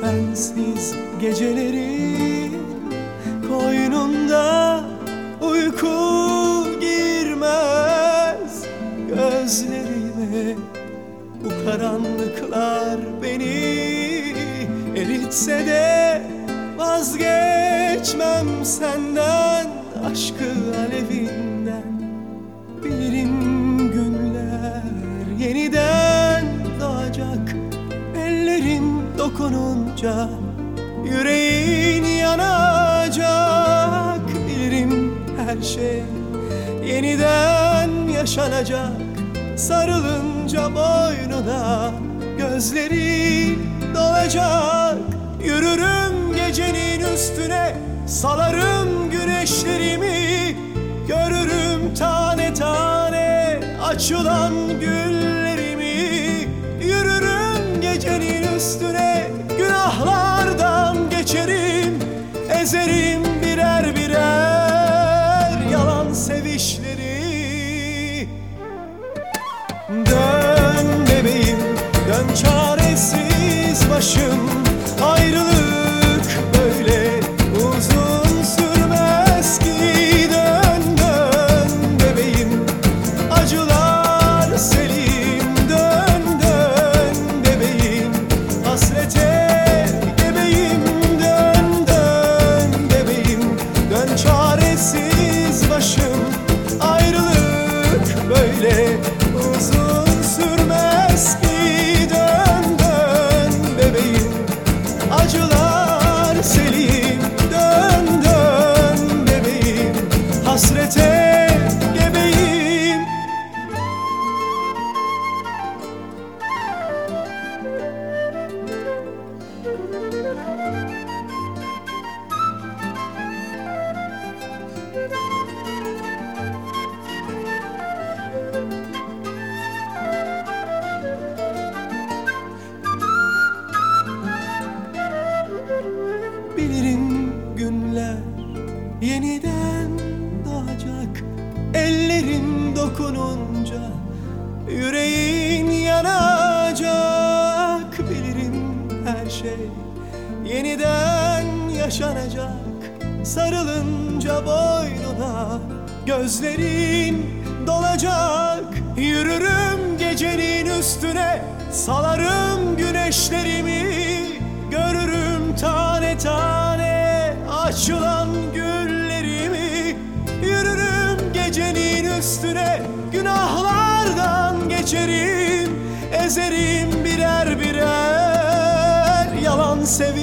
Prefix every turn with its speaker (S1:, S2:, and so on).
S1: sensiz geceleri Koynunda uyku girmez. Gözlerime bu karanlıklar beni eritse de Vazgeçmem senden aşkı alevinden. Bilirim günler yeniden Ellerin dokununca yüreğin yanacak Bilirim her şey. Yeniden yaşanacak Sarılınca boynuna gözleri dolacak. Yürürüm gecenin üstüne salarım güneşlerimi. Görürüm tane tane açılan güllerimi. Yürürüm gecenin üstüne günahlardan geçerim Ezerim yeniden yaşanacak. Sarılınca boynuna gözlerin dolacak. Yürürüm gecenin üstüne salarım güneşlerimi. Görürüm tane tane açılan güllerimi Ezerim